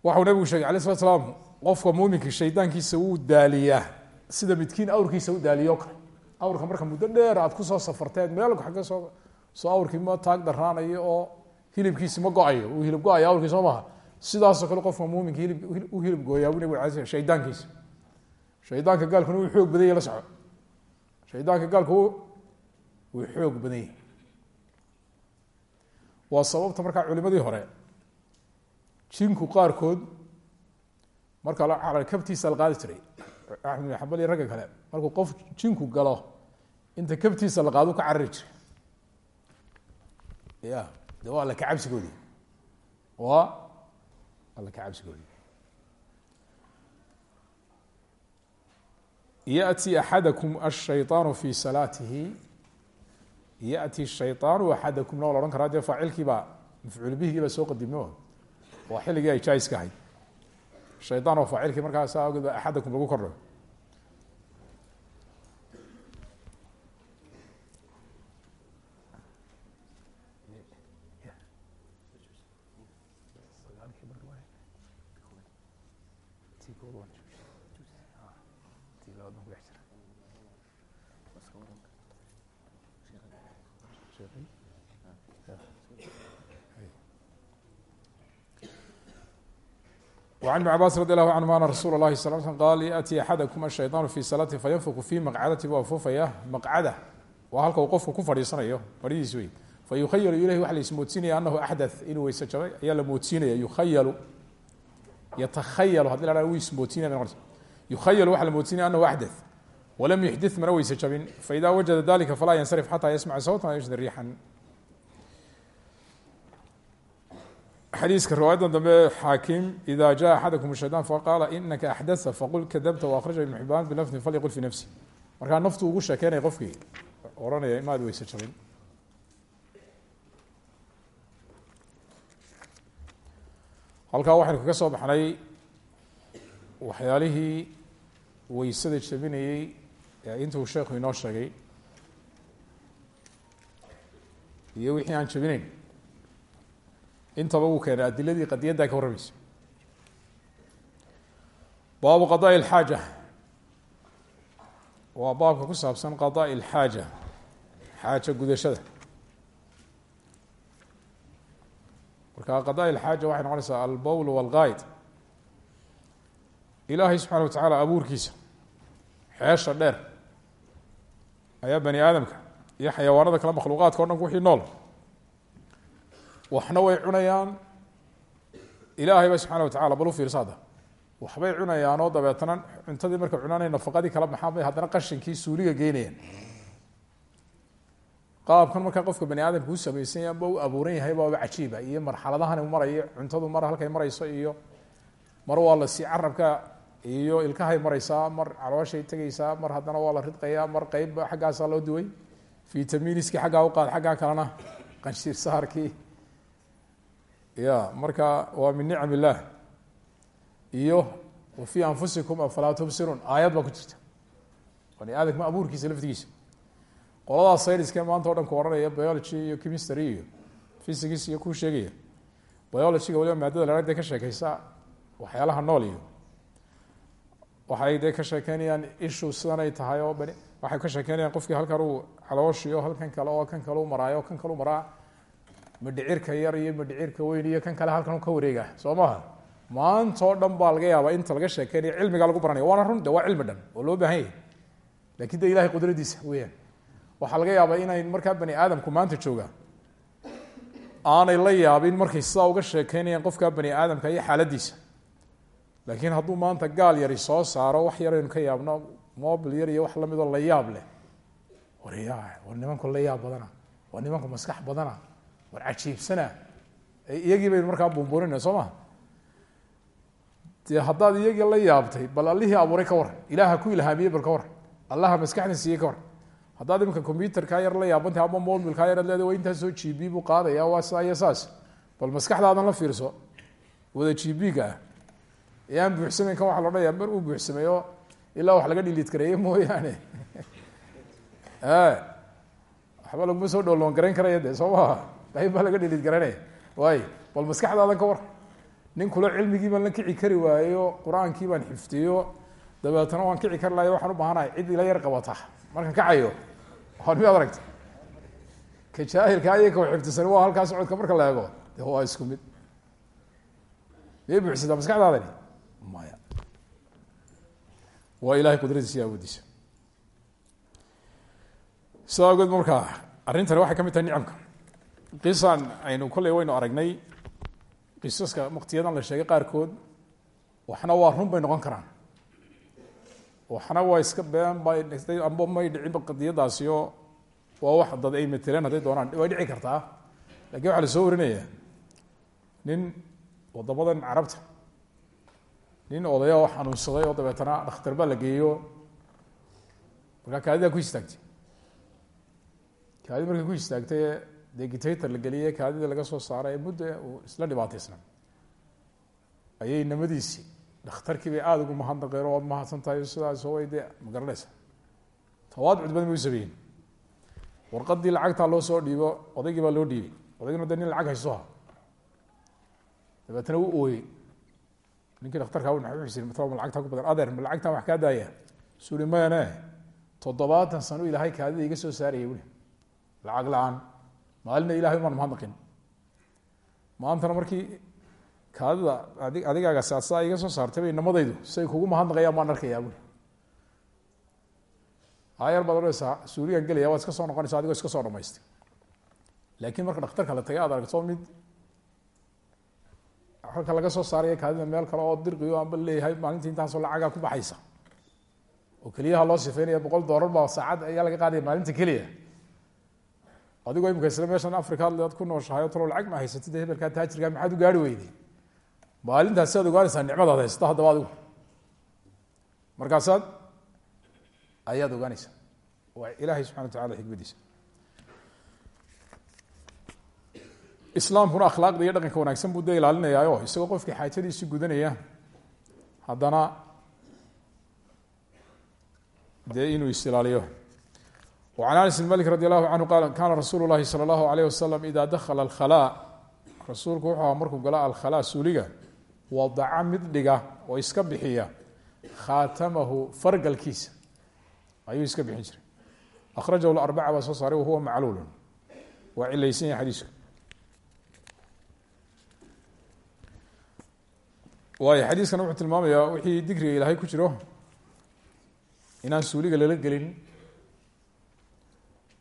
waxau nabigu sheegay alay slat slaam qofka muuminka shaydaankiisa wuu daaliyaa sida midkiin awrkiisa u daaliyo kale. Awrka marka muddo dheer aad ku soo safarteed meel agga soo soo awrkii ma taag daraanayo oo hilibkiisi ma go'ayo uu hilib go'ayo awrkii soo maha sidaasoo kale qofka muuminka hilib u hilib gooyaa bu nabig ala shaydaankiisa shaydaanka gaalkuna wuu xoog badan yahy la soco shaydaanka gaalku wuu xoog badan yahy waa sababta markaa culimadii hore jinku qaarkood marka kabtiisa la qaadi jiray axmed bin xambal iyo ragga kale markuu qof jinku galo inta kabtiisa la qaado ka carari jiray ya de waa alla kacabsigoodii waa alla kacabsigoodii yأtي axadakum الshayطaan fi salaatihi yأti الshayطaanu axadakumna waa la ohan karaa dee faacilkii baa mafcuul bihigii baa soo qadimno waa xilligii ay jaiska ahayd. Shayطaan oo faacilkii markaa saa awgeed ba axadakum lagu kordhayo وعن بن عbاس رضي الله عنهma أن رsuل الlahi صل ل qال yأتي أxadكم الشhayطاn في صلاaتi faynfk في مqcadati waa fufaya maqcada waa halka uu qofku ku fadhiisanayo fadhidiis wey fayukhayalu ilayh waxa la ismoodsiinaya anahu أxdaث inuu weyse jabay ayaa la moodsiinaya yuayalu yatakhayalu hadii la u ismoodsiinaya yukhayalu waxa la moodsiinaya anahu أxdaث walam yuxdiث mana weyse jabin faإida wajada dalika falaa yansرف xatى yasmca sawta yجد riixan xadiiska riwaayada dambe xaakim ida jaءa axadakum shayطan faqaala inaka axdaa faqul kadabta waakhrajha ibn xibaan bilafdi falyqul fi nafsi markaa naftu ugu sheekeynaya qofkii ohanaya imaad weyse jabin halkaa waxaynu kaga soo baxnay waxyaalihii weysada jabinayey ee intuu sheekhu inoo sheegay iyo wixii aan jabinayn intaba uu keenay adiladii qadiyaddaa ka warramayso baabu qadaa ilxaaja waa baabka ku saabsan qadaa ilxaaja xaaja gudashada. Marka qadaa ilxaaja waxay noqonaysaa albowl walgayd ilaahay subxaana wa tacaala abuurkiisa xeesha dheer ayaa bani aadamka iyo xayawaanada kale makhluuqaadka o dhan wixii nool waxna way cunayaan. Ilaahay ba subxana watacala bal u fiirsa hadda waxbay cunayaanoo dabeetana cuntadii markay cunaanay nafaqadii kala baxaan bay haddana qashinkii suuliga geynayaan qaabkan markaa qofka bani aadamka u samaysan yahay amba u abuuran yahay baaba cajiiba iyo marxaladahan marayo cuntadu mar halkay marayso iyo mar waa la sii carabka iyo ilkahay maraysaa mar calooshay tegaysaa mar haddana waa la ridqayaa mar qeybba xaggaasaa loo duway. Vitaminiskii xaggaa uqaad xaggaa kalena qanshiir saharkii ya marka waa min nicam illah. Iyo wa fii anfusikum afalaa tubsiruun aayad baa ku jirta. Bani aadamka abuurkiisa laftigiisa qoladaas sayniskee maanta o dhan ku odhanaya biology iyo chemistry iyo physics iyo kuu sheegaya. Biologyga waliba maadada lerag dee ka sheekeysa waxyaalaha nool iyo. Waxay dee ka sheekeynayaan ishu sidanay tahay oo bani waxay ka sheekeynayaan qofkii halkan uu calooshiyo halkan kale oo kan kale u maraayo kan kale u maraa madhicirka yar iyo madhicirka weyn iyo kan kale halkan ka wareega soo maha maanta oo dhan baa laga yaabaa inta laga sheekeynaya cilmigaa lagu baranaya waana run de waa cilmi dhan oo loo baahan yahay. Lakin de ilahay qudradiisa weyaan waxaa laga yaabaa inay markaa bani aadamku maanta jooga. Aanay la yaabin markay sidaa uga sheekeynayaan qofkaa bani aadamka iyo xaaladiisa. Laakiin hadduu maanta gaal yari soo saaro wax yaraynu ka yaabno mobil yar iyo wax lamidoo la yaab leh. War war nimanku la yaab badana war nimanku maskax badana war cajiibsana iyagii baynu markaa buunbuuninay soo ma? Dee iyagii la yaabtay bal allihii abuuray ka waran ilaaha ku ilhaamiyey bal ka waran allaha maskaxda siiyey ka waran haddaad iminka combyuterkaa yar la yaabantay ama mobilkaa yar ad leeda wa intaasoo g b buu qaadaya waa saa bal maskaxdaadan la fiirso. Wada g b-ga ah. Ee aan buuxsamayn kan waxa mar uu buuxsameeyo ilaa wax laga dhiliid kareeye mooyaane. Waxba laguma soo dhooloon garayn karaya soo maha qayb baa laga dhiliid garanaya waay bal maskaxdaadan ka war. Nin kula cilmigii baan la kici kari waayo qur'aankii baan xifdiyo dabeetana waan kici kari lahayo waxaan u baahanahay cid ila yar qabata. Markaan kacayo miyaad aragta ka jaahilka iyo ka xifdisani waa halkaa socodka marka la eego. De waa isku mid. Miyay buuxsataa maskaxdaadani? Maya. Waa ilahay qudradiisa iyo awoodiisa sidaa awgeed markaa arrintani waxay ka mid tahay nicamka qisan aynu kolley waynu aragnay qisaska waktiyadan la sheegay qaarkood waxna waa run bay noqon karaan. Waxna waa iska been bay amba may dhicinba qadiyadaasiyo waa wax dad ay mateleen hadday doonaan. Way dhici kartaa. Lakin waxaa la soo warinaya nin wadamadan carabta nin odaya oo xanuunsaday oo dabeetana dhakhtar baa la geeyo. Markaa kaadidaa ku istaagtay. Kaadi markay ku istaagtay dee la geliyey kaadida laga soo saaray muddo uu isla dhibaataysna. Ayay namadiisii dhakhtarkii bay aada ugu mahadnaqeen oo mahadsan tahay sidaas way dee ma garanaysa. Tawaadcud badan bay u sameeyeen loo soo dhiibo odaygii baa loo dhiibay. Odaygina de lacag hayso ha. Dabeetana u ooyey. Ninkii dhakhtarkaa uxusin matala ma lacagtaa ku badan. Adeer ma wax kaa daaya? Mayane toddobaatan sano ilaahay kaadida iga soo saaraya wuli lacag la'aan maalina ilahay umaan mahadnaqin maantana markii kaadida adi adigaaga saasa iga soo saartay bay namadaydu say kugu mahadnaqayaan baan arkayaa buli ayar baad odhanaysaa suuriyan gelaya iska soo noqonaysa adigoo iska soo dhamaystay. Laakiin marka dhakhtarka la tagay aad aragto mid halka laga soo saaraya kaadida meel kale oo dirqiyo aanba leeyahay maalintii intaasoo lacagaa ku baxaysa. Oo keliyaha loo sifeynaya boqol doolar baa saacad ayaa laga qaadaya maalinta keliya adigoo imika isla meeshan africa ad ku nooshahay o talo lacag ma haysatid hebelkaa taajirkaa maxaad u gaari weyday maalintaasi aad ogaanaysaa nicmadaad haysata haddaba adigu markaasaad ayaad ogaanaysaa waa ilaahay subxana wa tacala xikmadiisa islaamkuna akhlaaqda iyo dhaqanka wanaagsan buu dee ilaalinayaayo isagoo qofkii xaajadiisi gudanaya haddana dee inuu is-ilaaliyo an anas bn malik radi allahu canhu qaal kaana rasuulu lahi sala allahu alayh wasalam idaa dakhala alkhala rasuulku wuxuu aha markuu gala alkhala suuliga wadaca mid dhiga oo iska bixiya khaatamahu fargalkiisa ayuu iska bixin jiray akhrajahu larbaca baa soo saaray wahuwa macluulun waa cilaysan yahay xadiisku waayo xadiiskana wuxuu tilmaamayaa wixii digriga ilaahay ku jiro inaan suuliga lala gelin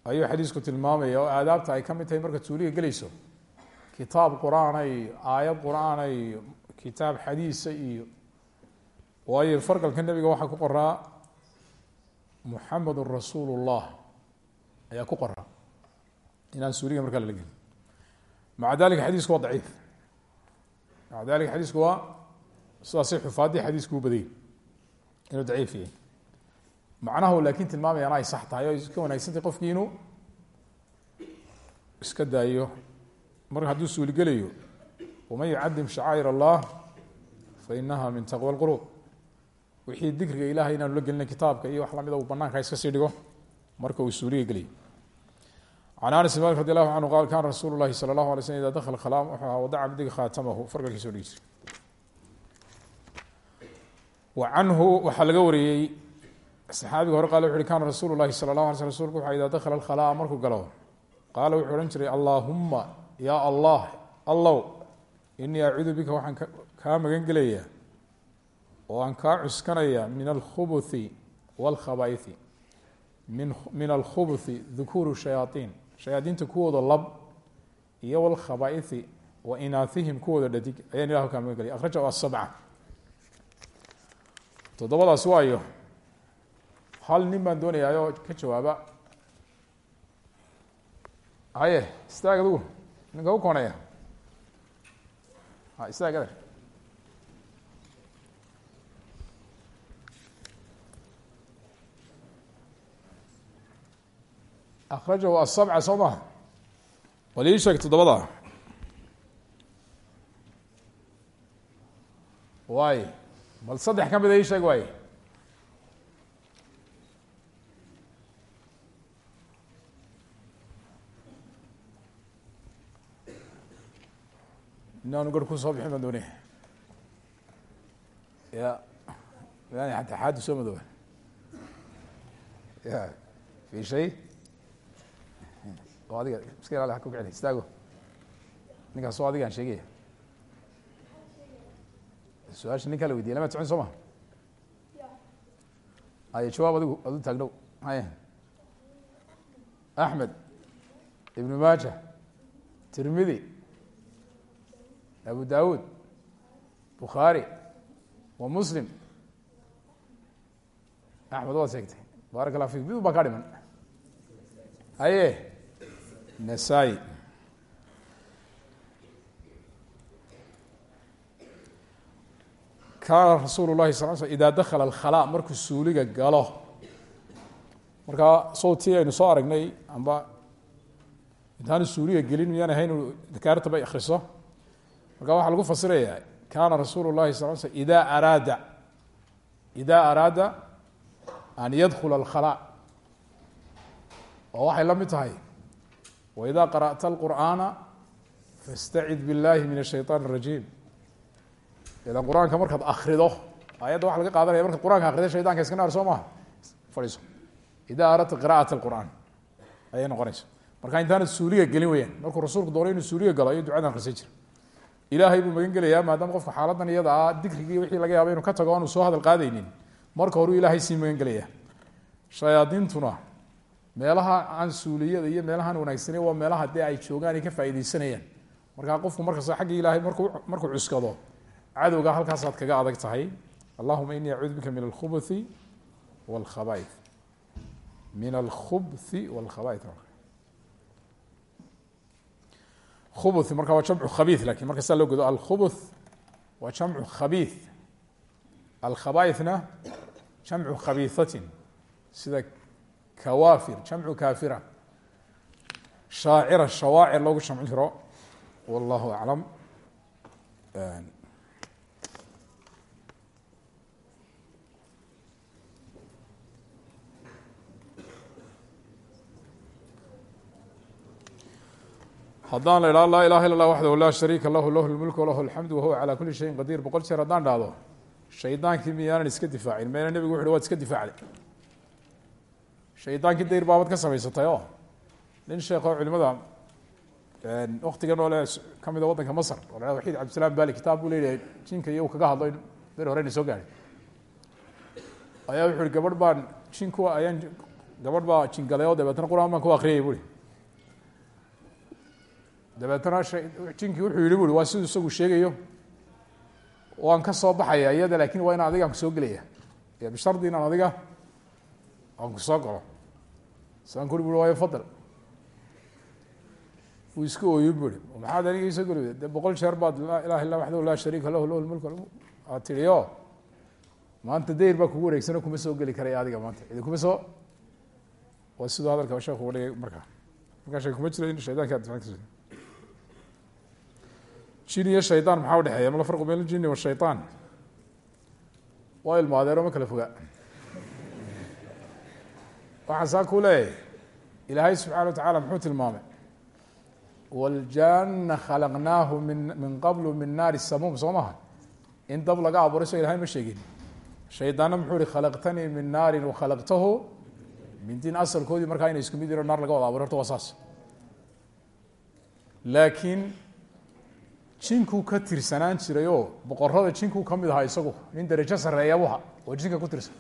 ayuu xadiisku tilmaamaya oo aadaabta ay ka mid tahay markaad suuliga gelayso. Kitaab qur'aana iyo aayad qur'aana iyo kitaab xadiisa iyo waayo fargalka nebiga waxaa ku qoraa muxamedun rasuulu llah ayaa ku qoraa. Inaan suuliga markaa lala gelin. Maca dalika xadiisku waa daciif. Maca dalika xadiisku waa sidaasay xufaadii xadiisku u badayy inuu daciif yahay macnahu laakin tilmaamayaan ay sax tahay. Oo iska wanaagsantay qofkii inuu iska daayo. Marka hadduu suuligelayo waman yucadim shacaa'ir allah fa inaha min taqwa lqulub wixii dikriga ilahay inaanu la gelina kitaabka iyo wax lamida uu banaanka iska sii dhigo marka uu suuliga geliyo. Can anas malik radi allahu canhu qaal kana rasuulu lahi sala allahu alay slm ida dakhala khalaa wuxuu ahaa wadaca midiga khaatamahu saxaabiga hore qale wuxu uhi kana rasuulu lahi sala allah alay sl rsulku wuxu ida dakhala alkhalaa markuu galo. Qaala wuxuu odhan jiray allaahuma ya allah allow inii acuudu bika waxaan kaa magan gelayaa oo aan kaa cuskanaya min alkhubuthi walkhabaithi min alkhubuthi dukuuru shayaaiin shayaadiinta kuwooda lab iyo walkhabaithi wa inaahihim kuwooda dhadig. Ayaan ilahu kaa magan gelaya akhrajahu asabca toddobadaas waayo hal nin baan doonayaa oo ka jawaaba. Haye istaag adigu ninka u koonaya. Ha istaag ader akrajahu asabca soo maha wal ii sheeg toddobada. Waay bal saddex ka mida ii sheeg waay inaanu gar ku bixin baan ya yani ata xaadu soo madooba ya fi shay oo adiga iska ilaali ha ku kicina istaago ninkaas oo adigaan sheegaya su'aasha ninkaa la weydiya lama socon soo ma aye jawaab adigu adu taagnow haye axmed ibnu maaja tirmidi abu dawud bukhaari wa muslim. Axmed waad sheegtay baarak allah fik mid baa kaa dhiman haye nasaa-i kaana rasuulu lahi sal sl ida dakala alkhalaa markuu suuliga galo. Markaa sawtii aynu soo aragnay amba intaanu suuliga gelin miyaan ahayn inu dakaartaba akriso marka waxaa lagu fasiraya kaana rasuulu lahi sal sl ida araada ida araada an yadkula alkhalaa oo waxay la mid tahay waida qara'ta alqur'aana fastacid biاllahi min ashayطaan الrajiim ilan qur-aanka markaad akrido ayadda waxa laga qaadanaya markaad qur-aanka akrida shaydanka iska naar soo maha fadhiiso ida aradta qira'at alqur'aan ayay noqonaysa marka intaanad suuliga gelin weyaan markuu rasuulku doonay inuu suuliga galo ayuu ducadan akhrisan jira ilaahay buu magan gelayaa maadaama qofka xaaladan iyada ah dikrigii wixii laga yaaba inuu ka tago aanu soo hadal qaadaynin. Marka horuu ilaahay sii magan gelaya shayaadiintuna meelaha aan suuliyada iyo meelahaan wanaagsaneyn waa meelaha dee ay joogaan ay ka faaideysanayaan markaa qofku markasta xaggii ilaahay markuu cuskado cadowga halkaasaad kaga adag tahay. Allahuma inii acuudu bika min alkhubuthi walkhabait min alkhubi walkhabait khubuth marka waa jamcu khabiith laakiin marka saa loo godo alkhubuth waa jamcu khabiith alkhabaithna jamcu khabiihatin sida kawaafir jamcu kaafira shaacira shawaacir loogu jamcin karo wallahu aclam haddaan la idhaha laa ilaha illa lah waxdahu laa shariika lahu lahu lmulku walahu alxamdu wahuwa calaa kuli shayin qadiir. Boqol jeer haddaan dhahdo shaydaankii miyaanan iska difaacin? Meena nebigu wuxu uhi waad iska difaacday. Shaydaankii dayr baabad ka samaysatay oo nin sheekoo culimada waktiga noole ka mida waddanka masr oo la waxiid cabdisalaam bali kitaab buu leeyahay jinka iyo uu kaga hadlo ber horeyna soo gaadhay. Ayaa wuxu uhi gabadh baan jinku ayaan gabadh baa jingalay oo dabeetna baan ku akriyay buuri dabeetna jinkii wuxuu yihi waa siduu isagu sheegayo? Waan ka soo baxaya iyada laakin waa inaan adigaan ku soo gelaya bishardi inaan adiga aan ku soo galo. Saan kuri bui waayo fadal wuu iska ooyin buri maxaad aniga isoo geli? De boqol jeer baad laa ilaha illa waxdahu laa shariika lahu lahu lmulk aad o maanta dayr baa kugu wareegsano kuma soo geli karaya adiga maanta. Idi kuma soo. Waa siduu hadalka sheekhu uga dhigay markaa. Markaa sheek kuma jiro in karta jin iyo shaydaan maxaa udhexeeya mala farqu bayn aljini washayطaan waa ilmaadeero ma kala fogaa waxaa saa ku leeyahay ilaahay subxana wa tacala muxuu tilmaamay wاljanna khalaqnaahu min min qablu min naari samuum soo maha in dab laga abuuray so ilahay ma sheegin. Shaydaanna muxuu ihi khalaqtanii min naarin wakhalaqtahu min din asalkoodii markaa inay isku mid yiro naar laga wada aburay horta waa saas. Laakiin jinkuu ka tirsanaan jiray oo boqorada jinkuu ka mid isagu nin derajo sareeyabuha oo jinka ku tirsan.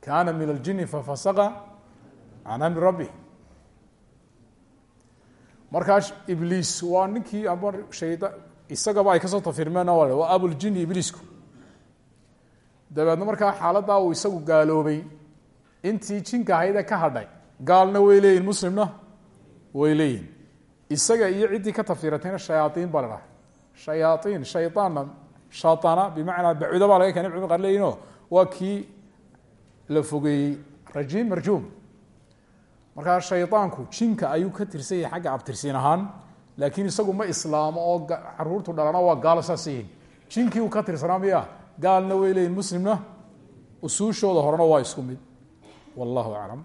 Kaana min aljini fafasaqa can amri rabbi. Markaa ibliis waa ninkii ama shayda isagaba ay ka soo tafirmeen waa abuljini ibliisku. Dabeedna markaa xaaladdaa uu isagu gaaloobay intii jinka ahayde ka hadhay gaalna way muslimna way leeyihiin isaga iyo ciddii ka tafiratayna shayaaiin baa la dhaha shaana bimacnaa bacuda baa laga keenay culmad qaar leeyihinoo waa kii la fogeeyey rajiim marjuum markaa shaydaanku jinka ayuu ka tirsan yahay xagga abtirsiin ahaan laakiin isagu ma islaamo oo caruurtu dhalana waa gaalo saas yihiin uu ka tirsanaa miya gaalna way muslimna usuushooda horena waa isku mid. Wallahu aclam